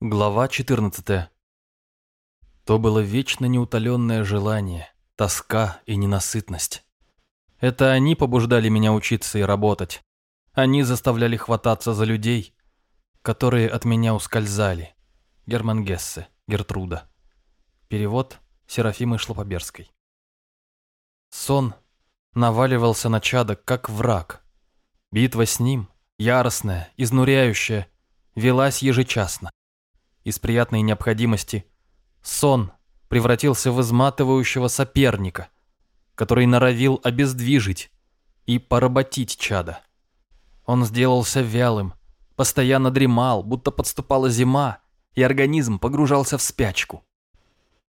Глава 14. То было вечно неутоленное желание, тоска и ненасытность. Это они побуждали меня учиться и работать. Они заставляли хвататься за людей, которые от меня ускользали. Герман Гессе, Гертруда. Перевод Серафимы Шлопоберской. Сон наваливался на чада, как враг. Битва с ним, яростная, изнуряющая, велась ежечасно. Из приятной необходимости сон превратился в изматывающего соперника, который норовил обездвижить и поработить чада. Он сделался вялым, постоянно дремал, будто подступала зима, и организм погружался в спячку.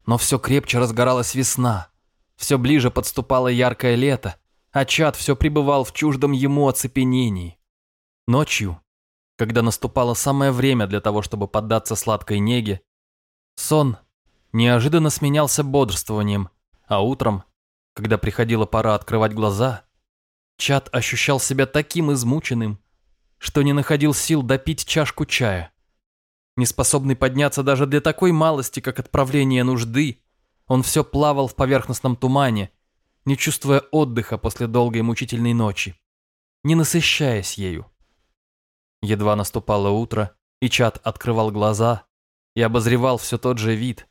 Но все крепче разгоралась весна, все ближе подступало яркое лето, а чад все пребывал в чуждом ему оцепенении. Ночью, когда наступало самое время для того, чтобы поддаться сладкой неге, сон неожиданно сменялся бодрствованием, а утром, когда приходила пора открывать глаза, чад ощущал себя таким измученным, что не находил сил допить чашку чая. Неспособный подняться даже для такой малости, как отправление нужды, он все плавал в поверхностном тумане, не чувствуя отдыха после долгой мучительной ночи, не насыщаясь ею. Едва наступало утро, и чат открывал глаза и обозревал все тот же вид.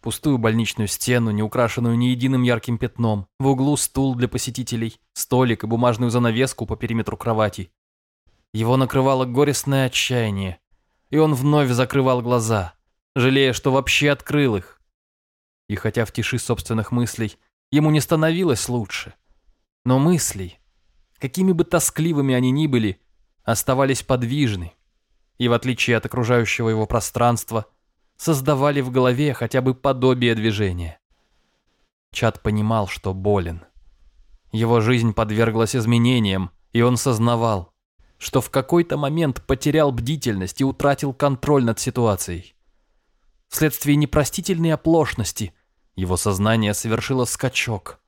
Пустую больничную стену, не украшенную ни единым ярким пятном, в углу стул для посетителей, столик и бумажную занавеску по периметру кровати. Его накрывало горестное отчаяние, и он вновь закрывал глаза, жалея, что вообще открыл их. И хотя в тиши собственных мыслей ему не становилось лучше, но мыслей, какими бы тоскливыми они ни были, оставались подвижны и, в отличие от окружающего его пространства, создавали в голове хотя бы подобие движения. Чат понимал, что болен. Его жизнь подверглась изменениям, и он сознавал, что в какой-то момент потерял бдительность и утратил контроль над ситуацией. Вследствие непростительной оплошности его сознание совершило скачок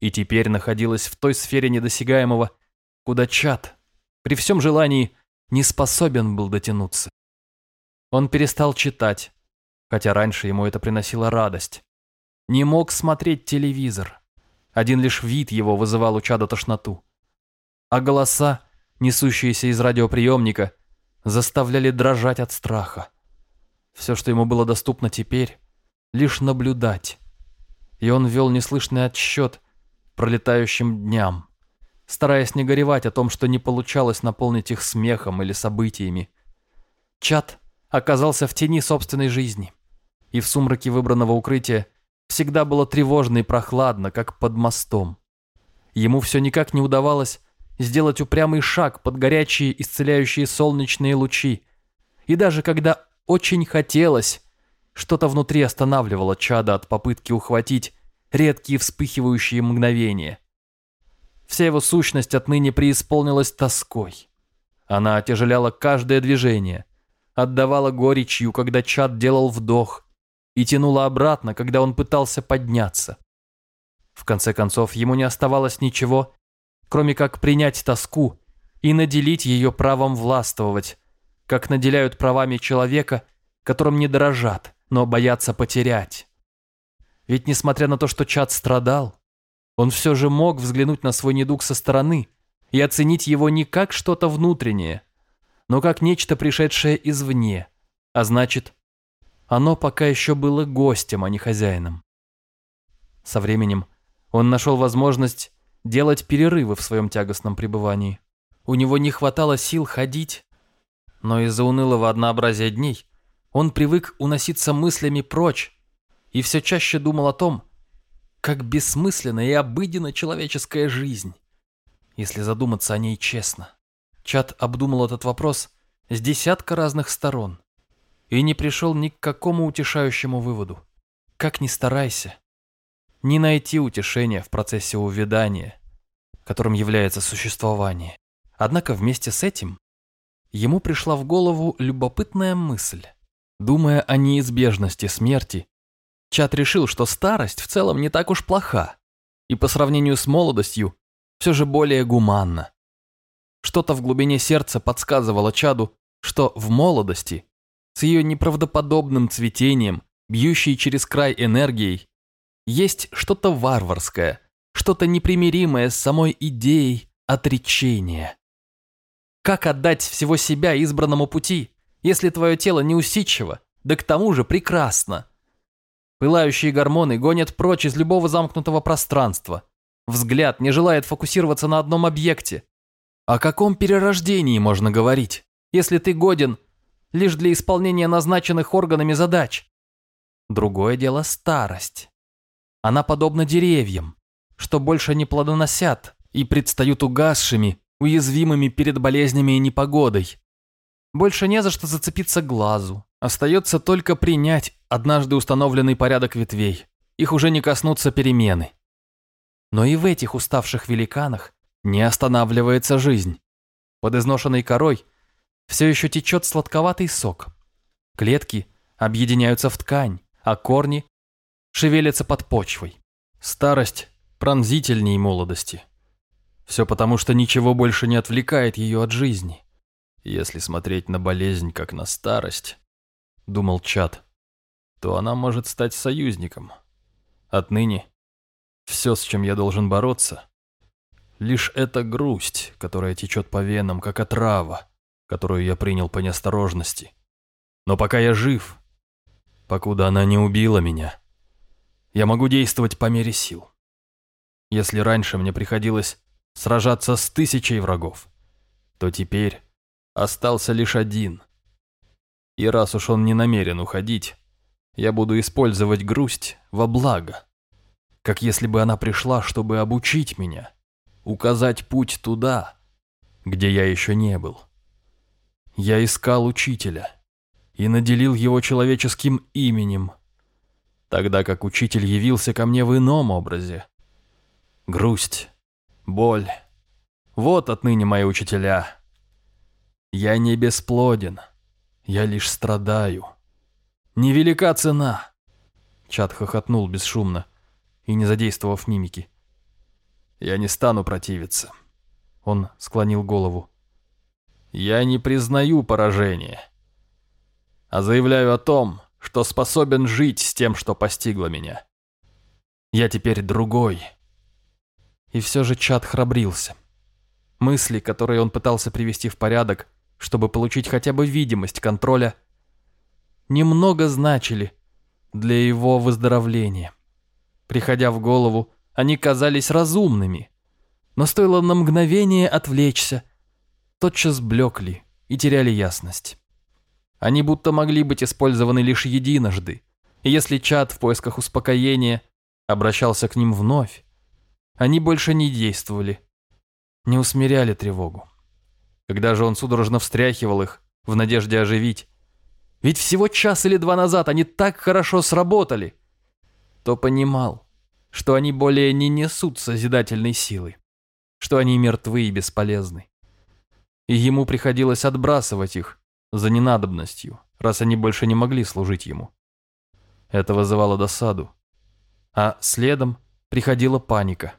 и теперь находилось в той сфере недосягаемого, куда чат, при всем желании, не способен был дотянуться. Он перестал читать, хотя раньше ему это приносило радость. Не мог смотреть телевизор. Один лишь вид его вызывал у чада тошноту. А голоса, несущиеся из радиоприемника, заставляли дрожать от страха. Все, что ему было доступно теперь, лишь наблюдать и он вел неслышный отсчет пролетающим дням, стараясь не горевать о том, что не получалось наполнить их смехом или событиями. Чат оказался в тени собственной жизни, и в сумраке выбранного укрытия всегда было тревожно и прохладно, как под мостом. Ему все никак не удавалось сделать упрямый шаг под горячие исцеляющие солнечные лучи, и даже когда очень хотелось, что-то внутри останавливало чада от попытки ухватить редкие вспыхивающие мгновения. Вся его сущность отныне преисполнилась тоской. Она отяжеляла каждое движение, отдавала горечью, когда чад делал вдох, и тянула обратно, когда он пытался подняться. В конце концов, ему не оставалось ничего, кроме как принять тоску и наделить ее правом властвовать, как наделяют правами человека, которым не дорожат но боятся потерять. Ведь несмотря на то, что Чад страдал, он все же мог взглянуть на свой недуг со стороны и оценить его не как что-то внутреннее, но как нечто пришедшее извне, а значит, оно пока еще было гостем, а не хозяином. Со временем он нашел возможность делать перерывы в своем тягостном пребывании. У него не хватало сил ходить, но из-за унылого однообразия дней он привык уноситься мыслями прочь и все чаще думал о том, как бессмысленна и обыденна человеческая жизнь, если задуматься о ней честно. Чат обдумал этот вопрос с десятка разных сторон и не пришел ни к какому утешающему выводу. Как ни старайся, не найти утешения в процессе увядания, которым является существование. Однако вместе с этим ему пришла в голову любопытная мысль. Думая о неизбежности смерти, Чат решил, что старость в целом не так уж плоха, и по сравнению с молодостью все же более гуманна. Что-то в глубине сердца подсказывало Чаду, что в молодости с ее неправдоподобным цветением, бьющей через край энергией, есть что-то варварское, что-то непримиримое с самой идеей отречения. Как отдать всего себя избранному пути, если твое тело неусидчиво, да к тому же прекрасно? Пылающие гормоны гонят прочь из любого замкнутого пространства. Взгляд не желает фокусироваться на одном объекте. О каком перерождении можно говорить, если ты годен лишь для исполнения назначенных органами задач? Другое дело старость. Она подобна деревьям, что больше не плодоносят и предстают угасшими, уязвимыми перед болезнями и непогодой. Больше не за что зацепиться глазу. Остается только принять однажды установленный порядок ветвей. Их уже не коснутся перемены. Но и в этих уставших великанах не останавливается жизнь. Под изношенной корой все еще течет сладковатый сок. Клетки объединяются в ткань, а корни шевелятся под почвой. Старость пронзительней молодости. Все потому, что ничего больше не отвлекает ее от жизни. Если смотреть на болезнь как на старость, думал Чад, то она может стать союзником. Отныне все, с чем я должен бороться, лишь эта грусть, которая течет по венам, как отрава, которую я принял по неосторожности. Но пока я жив, покуда она не убила меня, я могу действовать по мере сил. Если раньше мне приходилось сражаться с тысячей врагов, то теперь остался лишь один. И раз уж он не намерен уходить, я буду использовать грусть во благо, как если бы она пришла, чтобы обучить меня, указать путь туда, где я еще не был. Я искал учителя и наделил его человеческим именем, тогда как учитель явился ко мне в ином образе. Грусть, боль. Вот отныне мои учителя. Я не бесплоден, я лишь страдаю. Невелика цена. Чат хохотнул бесшумно и не задействовав мимики. Я не стану противиться. Он склонил голову. Я не признаю поражение, а заявляю о том, что способен жить с тем, что постигло меня. Я теперь другой. И все же Чат храбрился. Мысли, которые он пытался привести в порядок, чтобы получить хотя бы видимость контроля, немного значили для его выздоровления. Приходя в голову, они казались разумными, но стоило на мгновение отвлечься – тотчас блекли и теряли ясность. Они будто могли быть использованы лишь единожды, и если чат в поисках успокоения обращался к ним вновь, они больше не действовали, не усмиряли тревогу. Когда же он судорожно встряхивал их, в надежде оживить, ведь всего час или два назад они так хорошо сработали, то понимал, что они более не несут созидательной силы, что они мертвы и бесполезны и ему приходилось отбрасывать их за ненадобностью, раз они больше не могли служить ему. Это вызывало досаду. А следом приходила паника.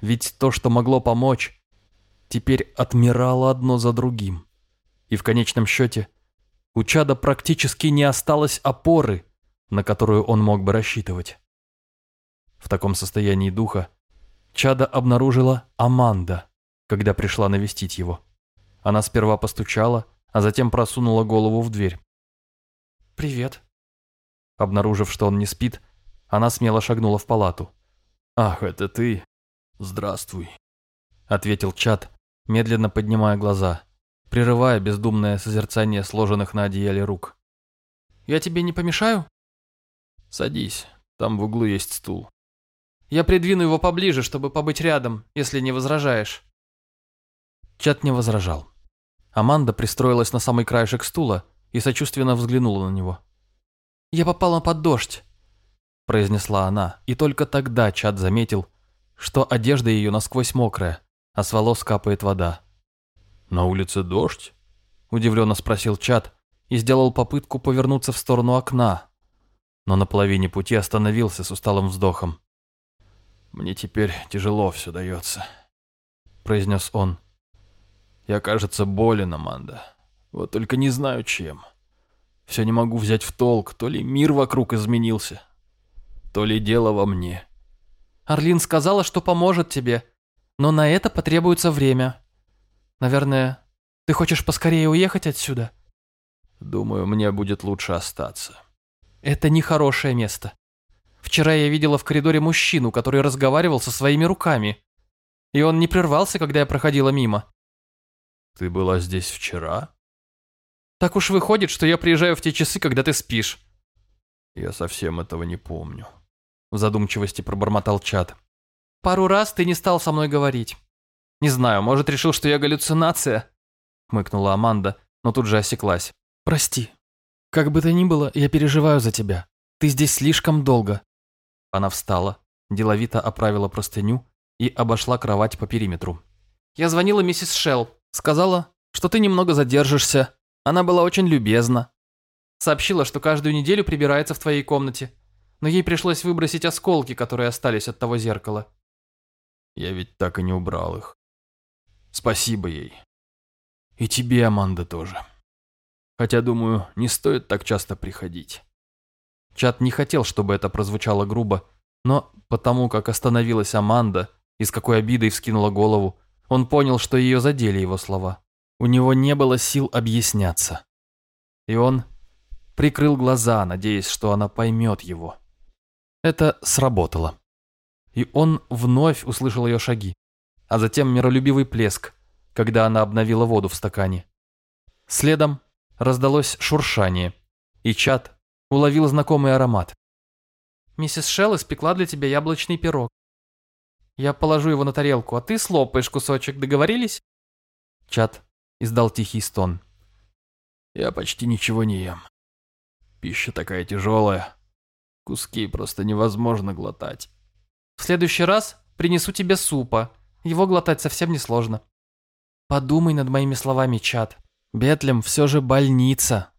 Ведь то, что могло помочь, теперь отмирало одно за другим. И в конечном счете у Чада практически не осталось опоры, на которую он мог бы рассчитывать. В таком состоянии духа Чада обнаружила Аманда, когда пришла навестить его. Она сперва постучала, а затем просунула голову в дверь. «Привет». Обнаружив, что он не спит, она смело шагнула в палату. «Ах, это ты? Здравствуй», — ответил Чат, медленно поднимая глаза, прерывая бездумное созерцание сложенных на одеяле рук. «Я тебе не помешаю?» «Садись, там в углу есть стул». «Я придвину его поближе, чтобы побыть рядом, если не возражаешь». Чат не возражал. Аманда пристроилась на самый краешек стула и сочувственно взглянула на него. «Я попала под дождь», – произнесла она, и только тогда Чад заметил, что одежда ее насквозь мокрая, а с волос капает вода. «На улице дождь?» – удивленно спросил Чад и сделал попытку повернуться в сторону окна, но на половине пути остановился с усталым вздохом. «Мне теперь тяжело все дается», – произнес он. Я, кажется, болен, Аманда. Вот только не знаю чем. Все не могу взять в толк, то ли мир вокруг изменился, то ли дело во мне. Орлин сказала, что поможет тебе, но на это потребуется время. Наверное, ты хочешь поскорее уехать отсюда? Думаю, мне будет лучше остаться. Это нехорошее место. Вчера я видела в коридоре мужчину, который разговаривал со своими руками. И он не прервался, когда я проходила мимо. Ты была здесь вчера? Так уж выходит, что я приезжаю в те часы, когда ты спишь. Я совсем этого не помню. В задумчивости пробормотал чат. Пару раз ты не стал со мной говорить. Не знаю, может, решил, что я галлюцинация? Хмыкнула Аманда, но тут же осеклась. Прости. Как бы то ни было, я переживаю за тебя. Ты здесь слишком долго. Она встала, деловито оправила простыню и обошла кровать по периметру. Я звонила миссис Шелл. Сказала, что ты немного задержишься. Она была очень любезна. Сообщила, что каждую неделю прибирается в твоей комнате. Но ей пришлось выбросить осколки, которые остались от того зеркала. Я ведь так и не убрал их. Спасибо ей. И тебе, Аманда, тоже. Хотя, думаю, не стоит так часто приходить. Чат не хотел, чтобы это прозвучало грубо, но потому как остановилась Аманда и с какой обидой вскинула голову, он понял, что ее задели его слова. У него не было сил объясняться. И он прикрыл глаза, надеясь, что она поймет его. Это сработало. И он вновь услышал ее шаги, а затем миролюбивый плеск, когда она обновила воду в стакане. Следом раздалось шуршание, и чат уловил знакомый аромат. «Миссис Шелл испекла для тебя яблочный пирог. Я положу его на тарелку, а ты слопаешь кусочек, договорились?» Чат издал тихий стон. «Я почти ничего не ем. Пища такая тяжелая. Куски просто невозможно глотать». «В следующий раз принесу тебе супа. Его глотать совсем не сложно». «Подумай над моими словами, чат. Бетлем все же больница.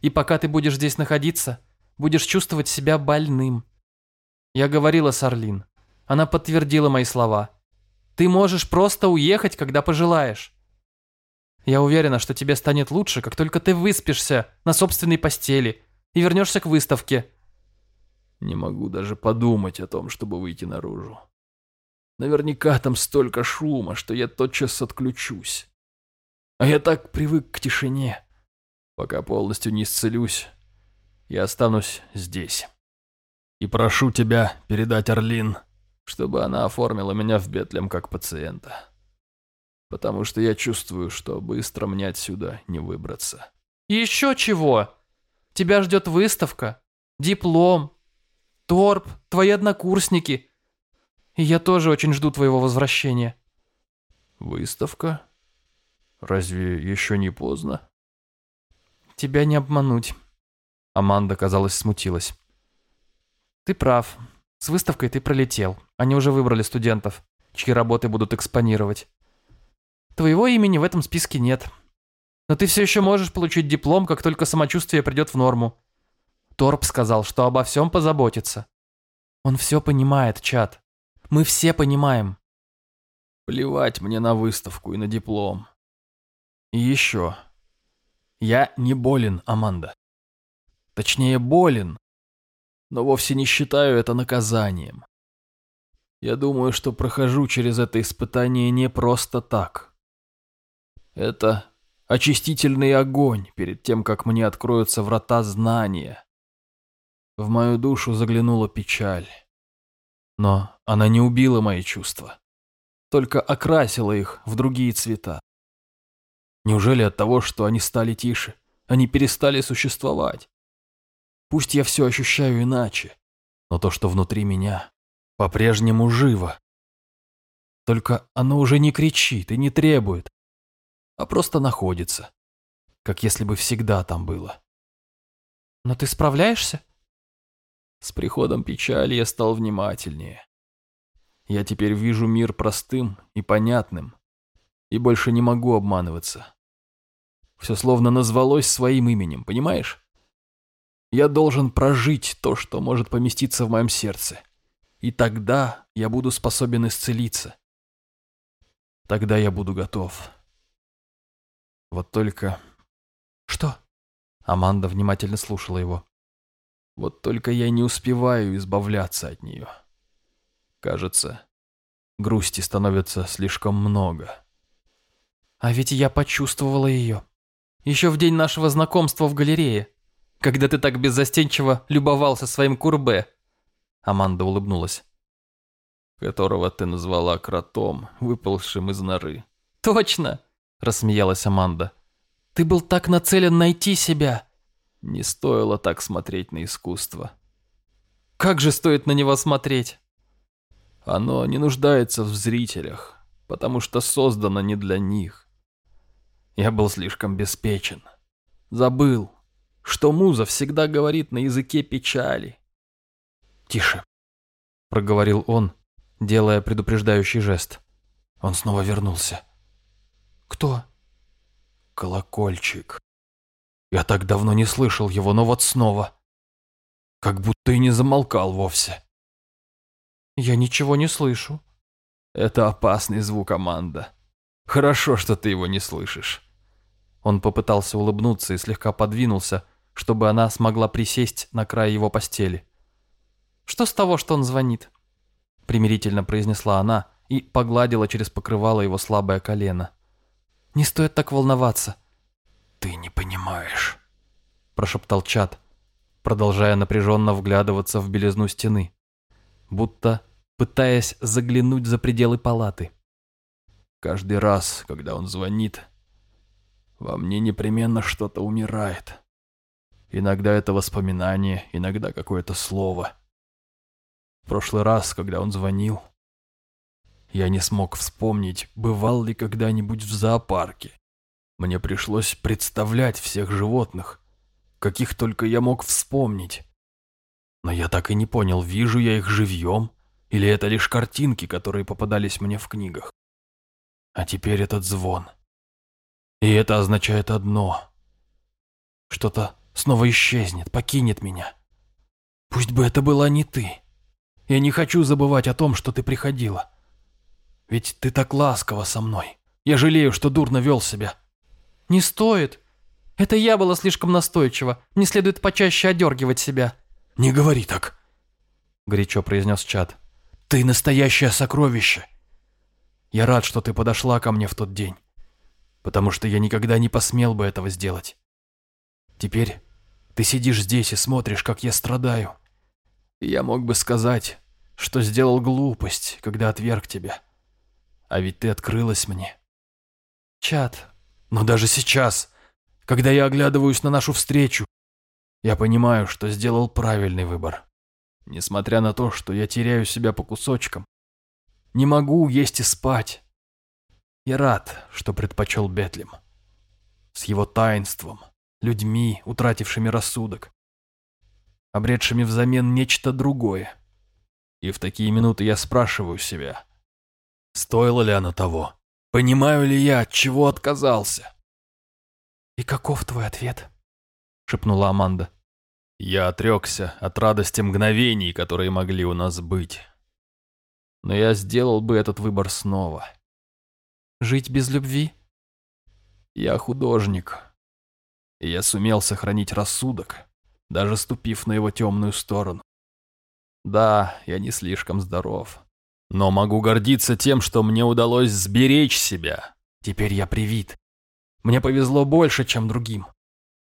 И пока ты будешь здесь находиться, будешь чувствовать себя больным». Я говорила с Орлин. Она подтвердила мои слова. Ты можешь просто уехать, когда пожелаешь. Я уверена, что тебе станет лучше, как только ты выспишься на собственной постели и вернешься к выставке. Не могу даже подумать о том, чтобы выйти наружу. Наверняка там столько шума, что я тотчас отключусь. А я так привык к тишине. Пока полностью не исцелюсь, я останусь здесь. И прошу тебя передать Орлин, чтобы она оформила меня в Бетлем как пациента. Потому что я чувствую, что быстро мне отсюда не выбраться. Еще чего? Тебя ждет выставка, диплом, торп, твои однокурсники. И я тоже очень жду твоего возвращения. Выставка? Разве еще не поздно? Тебя не обмануть. Аманда, казалось, смутилась. Ты прав. С выставкой ты пролетел. Они уже выбрали студентов, чьи работы будут экспонировать. Твоего имени в этом списке нет. Но ты все еще можешь получить диплом, как только самочувствие придет в норму. Торп сказал, что обо всем позаботится. Он все понимает, чат. Мы все понимаем. Плевать мне на выставку и на диплом. И еще. Я не болен, Аманда. Точнее, болен, но вовсе не считаю это наказанием. Я думаю, что прохожу через это испытание не просто так. Это очистительный огонь перед тем, как мне откроются врата знания. В мою душу заглянула печаль. Но она не убила мои чувства, только окрасила их в другие цвета. Неужели от того, что они стали тише, они перестали существовать? Пусть я все ощущаю иначе, но то, что внутри меня, по-прежнему живо. Только оно уже не кричит и не требует, а просто находится, как если бы всегда там было. Но ты справляешься? С приходом печали я стал внимательнее. Я теперь вижу мир простым и понятным, и больше не могу обманываться. Все словно назвалось своим именем, понимаешь? Я должен прожить то, что может поместиться в моем сердце. И тогда я буду способен исцелиться. Тогда я буду готов. Вот только... Что? Аманда внимательно слушала его. Вот только я не успеваю избавляться от нее. Кажется, грусти становится слишком много. А ведь я почувствовала ее. Еще в день нашего знакомства в галерее, когда ты так беззастенчиво любовался своим курбе. Аманда улыбнулась. Которого ты назвала кротом, выползшим из норы. Точно, рассмеялась Аманда. Ты был так нацелен найти себя. Не стоило так смотреть на искусство. Как же стоит на него смотреть? Оно не нуждается в зрителях, потому что создано не для них. Я был слишком беспечен. Забыл, что муза всегда говорит на языке печали. «Тише», — проговорил он, делая предупреждающий жест. Он снова вернулся. «Кто?» «Колокольчик». Я так давно не слышал его, но вот снова. Как будто и не замолкал вовсе. Я ничего не слышу. Это опасный звук, Аманда. Хорошо, что ты его не слышишь. Он попытался улыбнуться и слегка подвинулся, чтобы она смогла присесть на край его постели. «Что с того, что он звонит?» Примирительно произнесла она и погладила через покрывало его слабое колено. «Не стоит так волноваться. «Ты не понимаешь», – прошептал Чат, продолжая напряженно вглядываться в белизну стены, будто пытаясь заглянуть за пределы палаты. «Каждый раз, когда он звонит, во мне непременно что-то умирает. Иногда это воспоминание, иногда какое-то слово. В прошлый раз, когда он звонил, я не смог вспомнить, бывал ли когда-нибудь в зоопарке. Мне пришлось представлять всех животных, каких только я мог вспомнить. Но я так и не понял, вижу я их живьем, или это лишь картинки, которые попадались мне в книгах. А теперь этот звон. И это означает одно. Что-то снова исчезнет, покинет меня. Пусть бы это была не ты. Я не хочу забывать о том, что ты приходила. Ведь ты так ласково со мной. Я жалею, что дурно вел себя. «Не стоит. Это я была слишком настойчива. Мне следует почаще одергивать себя». «Не говори так», — горячо произнес Чад. «Ты настоящее сокровище. Я рад, что ты подошла ко мне в тот день, потому что я никогда не посмел бы этого сделать. Теперь ты сидишь здесь и смотришь, как я страдаю. Я мог бы сказать, что сделал глупость, когда отверг тебя. А ведь ты открылась мне». «Чад, но даже сейчас, когда я оглядываюсь на нашу встречу, я понимаю, что сделал правильный выбор. Несмотря на то, что я теряю себя по кусочкам, не могу есть и спать. Я рад, что предпочел Бетлем. С его таинством, людьми, утратившими рассудок, обретшими взамен нечто другое. И в такие минуты я спрашиваю себя, стоило ли оно того? Понимаю ли я, от чего отказался? «И каков твой ответ?» — шепнула Аманда. Я отрекся от радости мгновений, которые могли у нас быть. Но я сделал бы этот выбор снова. Жить без любви? Я художник. И я сумел сохранить рассудок, даже ступив на его темную сторону. Да, я не слишком здоров. Но могу гордиться тем, что мне удалось сберечь себя. Теперь я привит. Мне повезло больше, чем другим.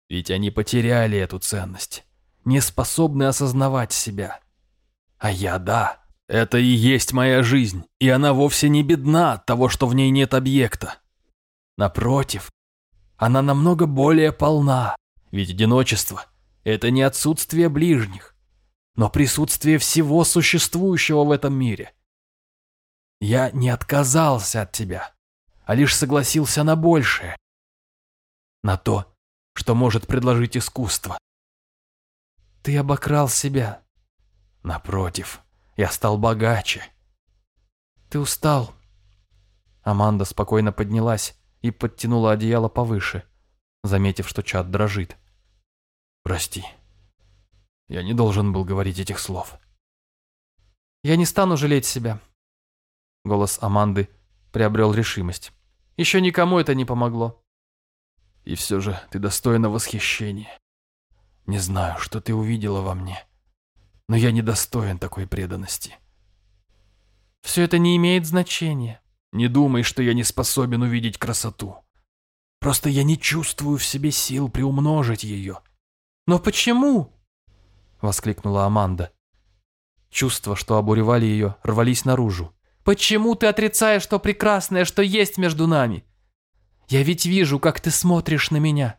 Ведь они потеряли эту ценность. Не способны осознавать себя. А я да. Это и есть моя жизнь, и она вовсе не бедна от того, что в ней нет объекта. Напротив, она намного более полна, ведь одиночество – это не отсутствие ближних, но присутствие всего существующего в этом мире. Я не отказался от тебя, а лишь согласился на большее. На то, что может предложить искусство. Ты обокрал себя. Напротив, я стал богаче. Ты устал. Аманда спокойно поднялась и подтянула одеяло повыше, заметив, что чат дрожит. Прости. Я не должен был говорить этих слов. Я не стану жалеть себя. Голос Аманды приобрел решимость. Еще никому это не помогло. И все же ты достойна восхищения. Не знаю, что ты увидела во мне, но я недостоин такой преданности. Все это не имеет значения. Не думай, что я не способен увидеть красоту. Просто я не чувствую в себе сил приумножить ее. «Но почему?» — воскликнула Аманда. Чувства, что обуревали ее, рвались наружу. «Почему ты отрицаешь то прекрасное, что есть между нами? Я ведь вижу, как ты смотришь на меня,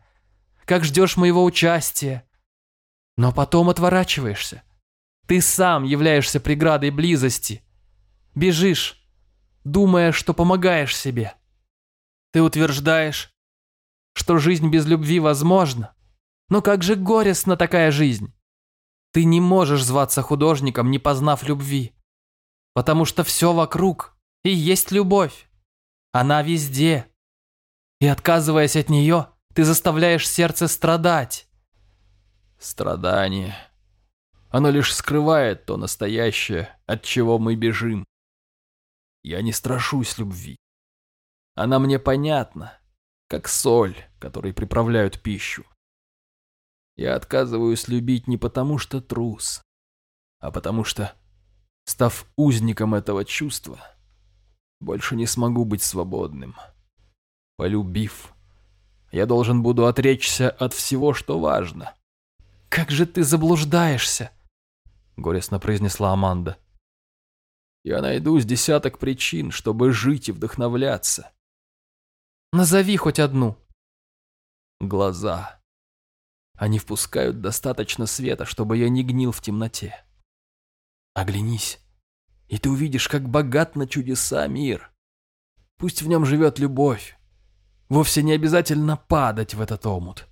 как ждешь моего участия, но потом отворачиваешься. Ты сам являешься преградой близости. Бежишь, думая, что помогаешь себе. Ты утверждаешь, что жизнь без любви возможна. Но как же горестна такая жизнь. Ты не можешь зваться художником, не познав любви. Потому что все вокруг и есть любовь. Она везде. И отказываясь от нее, ты заставляешь сердце страдать. Страдание. Оно лишь скрывает то настоящее, от чего мы бежим. Я не страшусь любви. Она мне понятна, как соль, которой приправляют пищу. Я отказываюсь любить не потому, что трус, а потому что, став узником этого чувства, больше не смогу быть свободным. Полюбив, я должен буду отречься от всего, что важно. «Как же ты заблуждаешься!» — горестно произнесла Аманда. «Я найду с десяток причин, чтобы жить и вдохновляться. Назови хоть одну. Глаза. Они впускают достаточно света, чтобы я не гнил в темноте. Оглянись, и ты увидишь, как богат на чудеса мир. Пусть в нем живет любовь. Вовсе не обязательно падать в этот омут.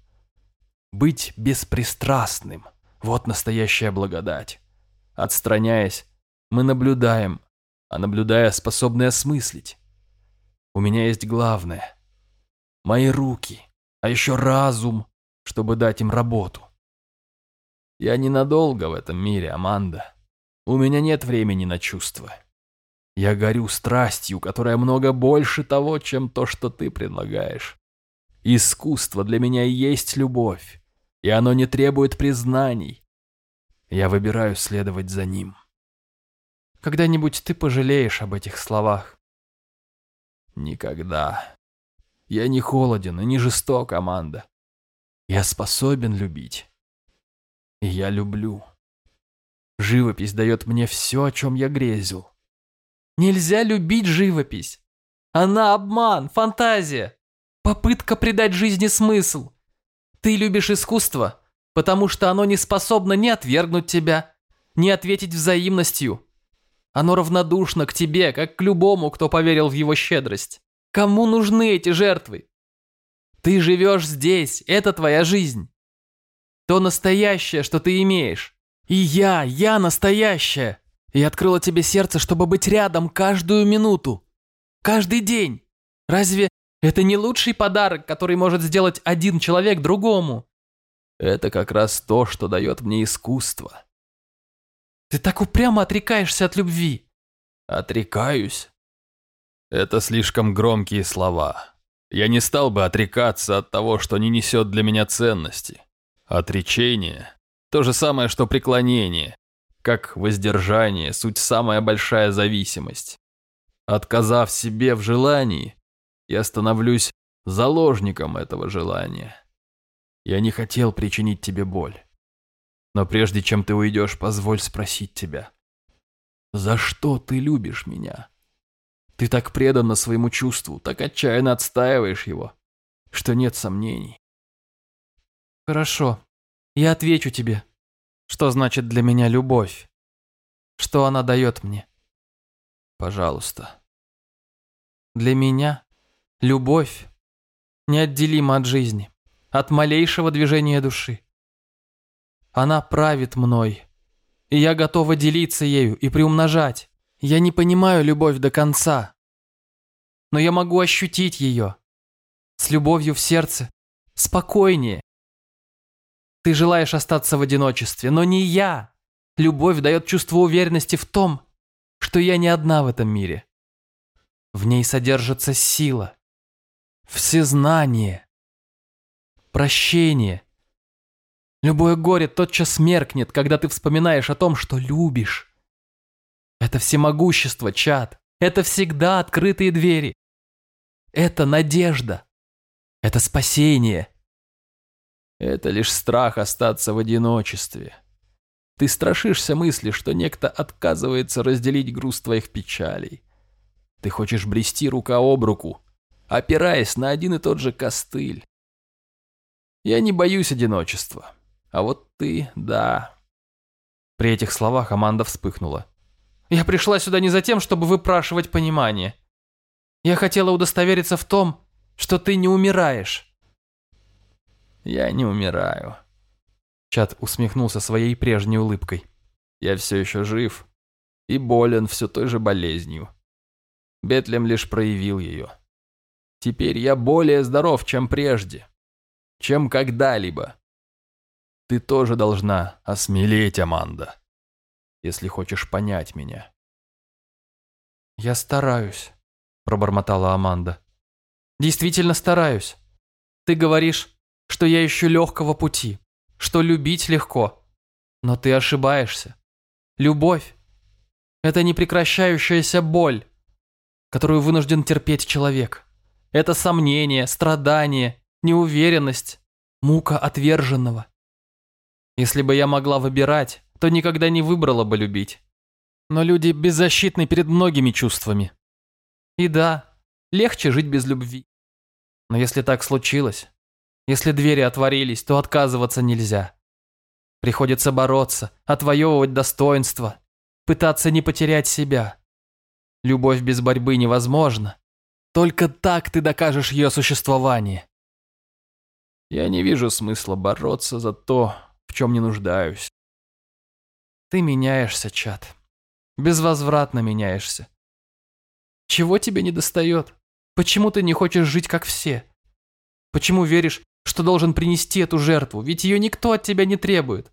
Быть беспристрастным – вот настоящая благодать. Отстраняясь, мы наблюдаем, а наблюдая, способны осмыслить. У меня есть главное мои руки, а еще разум, чтобы дать им работу. Я ненадолго в этом мире, Аманда. У меня нет времени на чувства. Я горю страстью, которая много больше того, чем то, что ты предлагаешь. Искусство для меня и есть любовь, и оно не требует признаний. Я выбираю следовать за ним. Когда-нибудь ты пожалеешь об этих словах. Никогда. Я не холоден и не жесток, Аманда. Я способен любить. И я люблю. Живопись дает мне все, о чем я грезил. Нельзя любить живопись. Она обман, фантазия, попытка придать жизни смысл. Ты любишь искусство, потому что оно не способно ни отвергнуть тебя, ни ответить взаимностью. Оно равнодушно к тебе, как к любому, кто поверил в его щедрость. Кому нужны эти жертвы? Ты живешь здесь, это твоя жизнь. То настоящее, что ты имеешь. И я, я настоящая. И открыла тебе сердце, чтобы быть рядом каждую минуту. Каждый день. Разве это не лучший подарок, который может сделать один человек другому? Это как раз то, что дает мне искусство. Ты так упрямо отрекаешься от любви. Отрекаюсь? Это слишком громкие слова. Я не стал бы отрекаться от того, что не несет для меня ценности. Отречение – то же самое, что преклонение. Как воздержание – суть самая большая зависимость. Отказав себе в желании, я становлюсь заложником этого желания. Я не хотел причинить тебе боль. Но прежде чем ты уйдешь, позволь спросить тебя. За что ты любишь меня? Ты так предана своему чувству, так отчаянно отстаиваешь его, что нет сомнений. Хорошо, я отвечу тебе, что значит для меня любовь, что она дает мне. Пожалуйста. Для меня любовь неотделима от жизни, от малейшего движения души. Она правит мной, и я готова делиться ею и приумножать. Я не понимаю любовь до конца, но я могу ощутить ее. С любовью в сердце. Спокойнее. Ты желаешь остаться в одиночестве, но не я. Любовь дает чувство уверенности в том, что я не одна в этом мире. В ней содержится сила, всезнание, прощение. Любое горе тотчас меркнет, когда ты вспоминаешь о том, что любишь. Это всемогущество, чад. Это всегда открытые двери. Это надежда. Это спасение. Это лишь страх остаться в одиночестве. Ты страшишься мысли, что некто отказывается разделить груз твоих печалей. Ты хочешь брести рука об руку, опираясь на один и тот же костыль. Я не боюсь одиночества. А вот ты, да. При этих словах Аманда вспыхнула. Я пришла сюда не за тем, чтобы выпрашивать понимание. Я хотела удостовериться в том, что ты не умираешь. Я не умираю. Чат усмехнулся своей прежней улыбкой. Я все еще жив и болен все той же болезнью. Бетлем лишь проявил ее. Теперь я более здоров, чем прежде, чем когда-либо. Ты тоже должна осмелеть, Аманда, если хочешь понять меня. Я стараюсь, пробормотала Аманда. Действительно стараюсь. Ты говоришь, что я ищу легкого пути, что любить легко. Но ты ошибаешься. Любовь – это непрекращающаяся боль, которую вынужден терпеть человек. Это сомнение, страдание, неуверенность, мука отверженного. Если бы я могла выбирать, то никогда не выбрала бы любить. Но люди беззащитны перед многими чувствами. И да, легче жить без любви. Но если так случилось, если двери отворились, то отказываться нельзя. Приходится бороться, отвоевывать достоинство, пытаться не потерять себя. Любовь без борьбы невозможна. Только так ты докажешь ее существование. Я не вижу смысла бороться за то, в чем не нуждаюсь. Ты меняешься, чат. Безвозвратно меняешься. Чего тебе не достает? Почему ты не хочешь жить как все? Почему веришь, что должен принести эту жертву? Ведь ее никто от тебя не требует.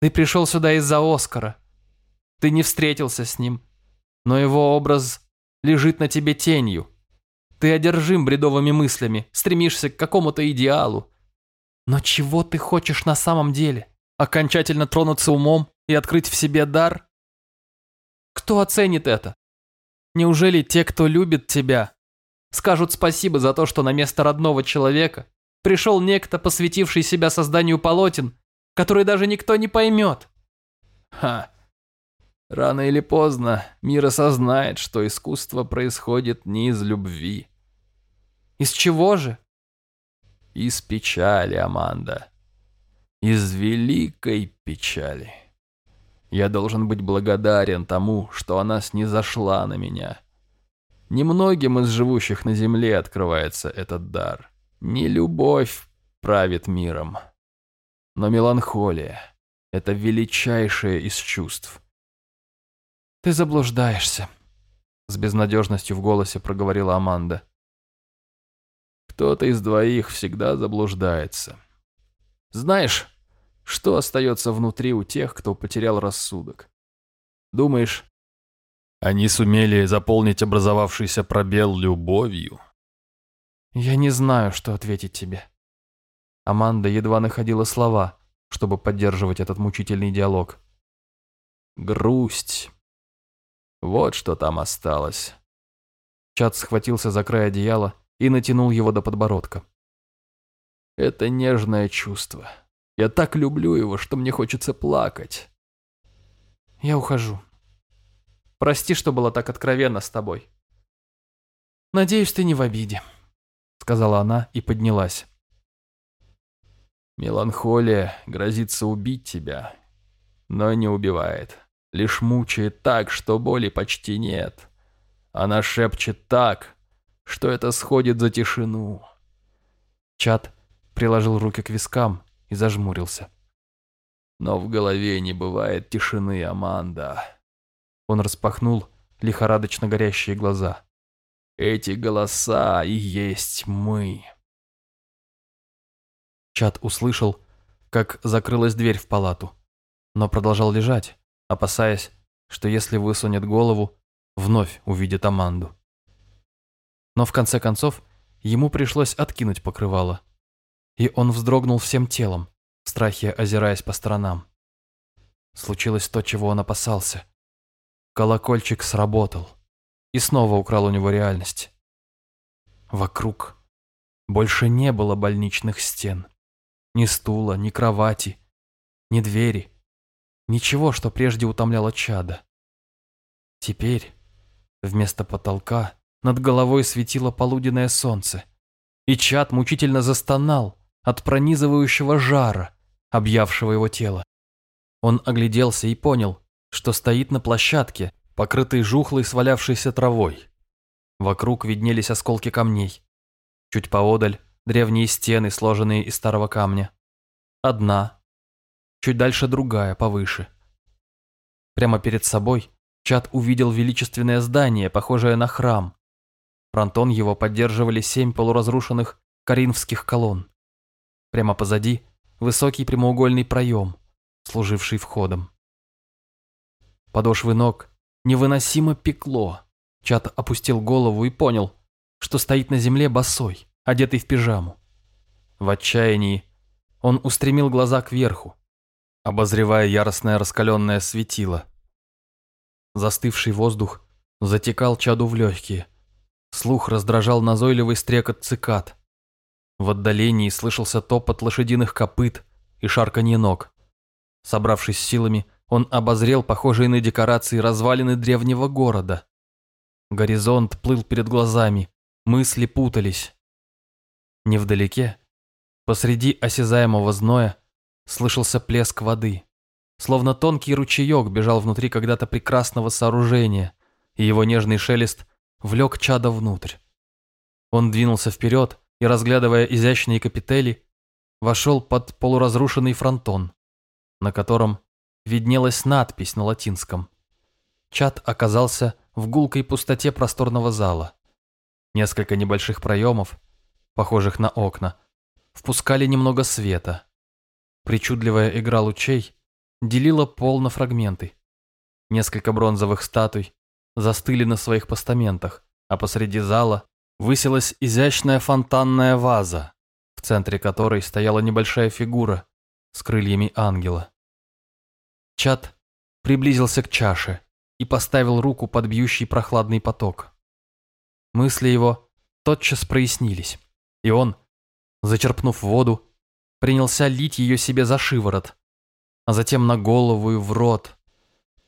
Ты пришел сюда из-за Оскара. Ты не встретился с ним. Но его образ лежит на тебе тенью. Ты одержим бредовыми мыслями, стремишься к какому-то идеалу. Но чего ты хочешь на самом деле? Окончательно тронуться умом и открыть в себе дар? Кто оценит это? Неужели те, кто любит тебя, скажут спасибо за то, что на место родного человека пришел некто, посвятивший себя созданию полотен, которые даже никто не поймет? Ха. Рано или поздно мир осознает, что искусство происходит не из любви. Из чего же? Из печали, Аманда. Из великой печали. Я должен быть благодарен тому, что она снизошла на меня. Немногим из живущих на земле открывается этот дар. Не любовь правит миром, но меланхолия — это величайшее из чувств. «Ты заблуждаешься», — с безнадежностью в голосе проговорила Аманда. «Кто-то из двоих всегда заблуждается. Знаешь, что остается внутри у тех, кто потерял рассудок? Думаешь, они сумели заполнить образовавшийся пробел любовью? Я не знаю, что ответить тебе. Аманда едва находила слова, чтобы поддерживать этот мучительный диалог. Грусть. Вот что там осталось. Чат схватился за край одеяла и натянул его до подбородка. Это нежное чувство. Я так люблю его, что мне хочется плакать. Я ухожу. Прости, что было так откровенно с тобой. Надеюсь, ты не в обиде, сказала она и поднялась. Меланхолия грозится убить тебя, но не убивает. Лишь мучает так, что боли почти нет. Она шепчет так, что это сходит за тишину. Чат приложил руки к вискам, и зажмурился. Но в голове не бывает тишины, Аманда. Он распахнул лихорадочно горящие глаза. Эти голоса и есть мы. Чат услышал, как закрылась дверь в палату, но продолжал лежать, опасаясь, что если высунет голову, вновь увидит Аманду. Но в конце концов ему пришлось откинуть покрывало, и он вздрогнул всем телом, в страхе озираясь по сторонам. Случилось то, чего он опасался. Колокольчик сработал и снова украл у него реальность. Вокруг больше не было больничных стен. Ни стула, ни кровати, ни двери. Ничего, что прежде утомляло чада. Теперь вместо потолка над головой светило полуденное солнце, и чад мучительно застонал от пронизывающего жара, объявшего его тело. Он огляделся и понял, что стоит на площадке, покрытой жухлой свалявшейся травой. Вокруг виднелись осколки камней. Чуть поодаль древние стены, сложенные из старого камня. Одна, чуть дальше другая, повыше. Прямо перед собой Чат увидел величественное здание, похожее на храм. Фронтон его поддерживали семь полуразрушенных коринфских колонн. Прямо позади высокий прямоугольный проем, служивший входом. Подошвы ног невыносимо пекло. Чат опустил голову и понял, что стоит на земле босой, одетый в пижаму. В отчаянии он устремил глаза кверху, обозревая яростное раскаленное светило. Застывший воздух затекал чаду в легкие. Слух раздражал назойливый стрекот цикад. В отдалении слышался топот лошадиных копыт и шарканье ног. Собравшись силами, он обозрел похожие на декорации развалины древнего города. Горизонт плыл перед глазами, мысли путались. Невдалеке, посреди осязаемого зноя, слышался плеск воды. Словно тонкий ручеек бежал внутри когда-то прекрасного сооружения, и его нежный шелест влек чада внутрь. Он двинулся вперед и, разглядывая изящные капители, вошел под полуразрушенный фронтон, на котором виднелась надпись на латинском. Чад оказался в гулкой пустоте просторного зала. Несколько небольших проемов, похожих на окна, впускали немного света. Причудливая игра лучей делила пол на фрагменты. Несколько бронзовых статуй застыли на своих постаментах, а посреди зала высилась изящная фонтанная ваза, в центре которой стояла небольшая фигура с крыльями ангела. Чат приблизился к чаше и поставил руку под бьющий прохладный поток. Мысли его тотчас прояснились, и он, зачерпнув воду, принялся лить ее себе за шиворот, а затем на голову и в рот,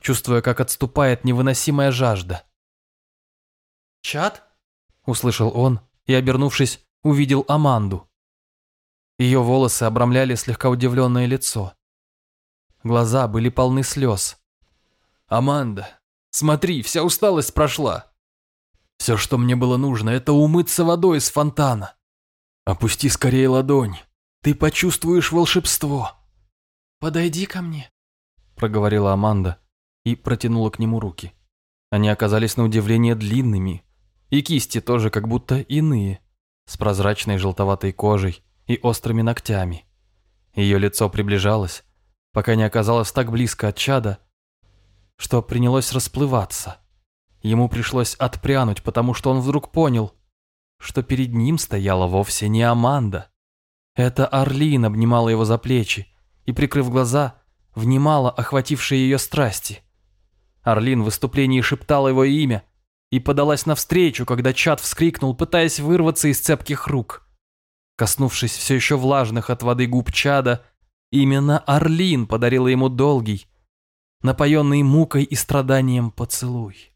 чувствуя, как отступает невыносимая жажда. «Чат?» – услышал он и, обернувшись, увидел Аманду. Ее волосы обрамляли слегка удивленное лицо. Глаза были полны слез. «Аманда, смотри, вся усталость прошла. Все, что мне было нужно, это умыться водой из фонтана. Опусти скорее ладонь, ты почувствуешь волшебство». «Подойди ко мне», – проговорила Аманда и протянула к нему руки. Они оказались на удивление длинными, и кисти тоже как будто иные, с прозрачной желтоватой кожей и острыми ногтями. Ее лицо приближалось, пока не оказалось так близко от чада, что принялось расплываться. Ему пришлось отпрянуть, потому что он вдруг понял, что перед ним стояла вовсе не Аманда. Это Орлин обнимала его за плечи и, прикрыв глаза, внимала охватившей ее страсти. Орлин в выступлении шептала его имя и подалась навстречу, когда чад вскрикнул, пытаясь вырваться из цепких рук. Коснувшись все еще влажных от воды губ чада, Именно Орлин подарила ему долгий, напоенный мукой и страданием поцелуй.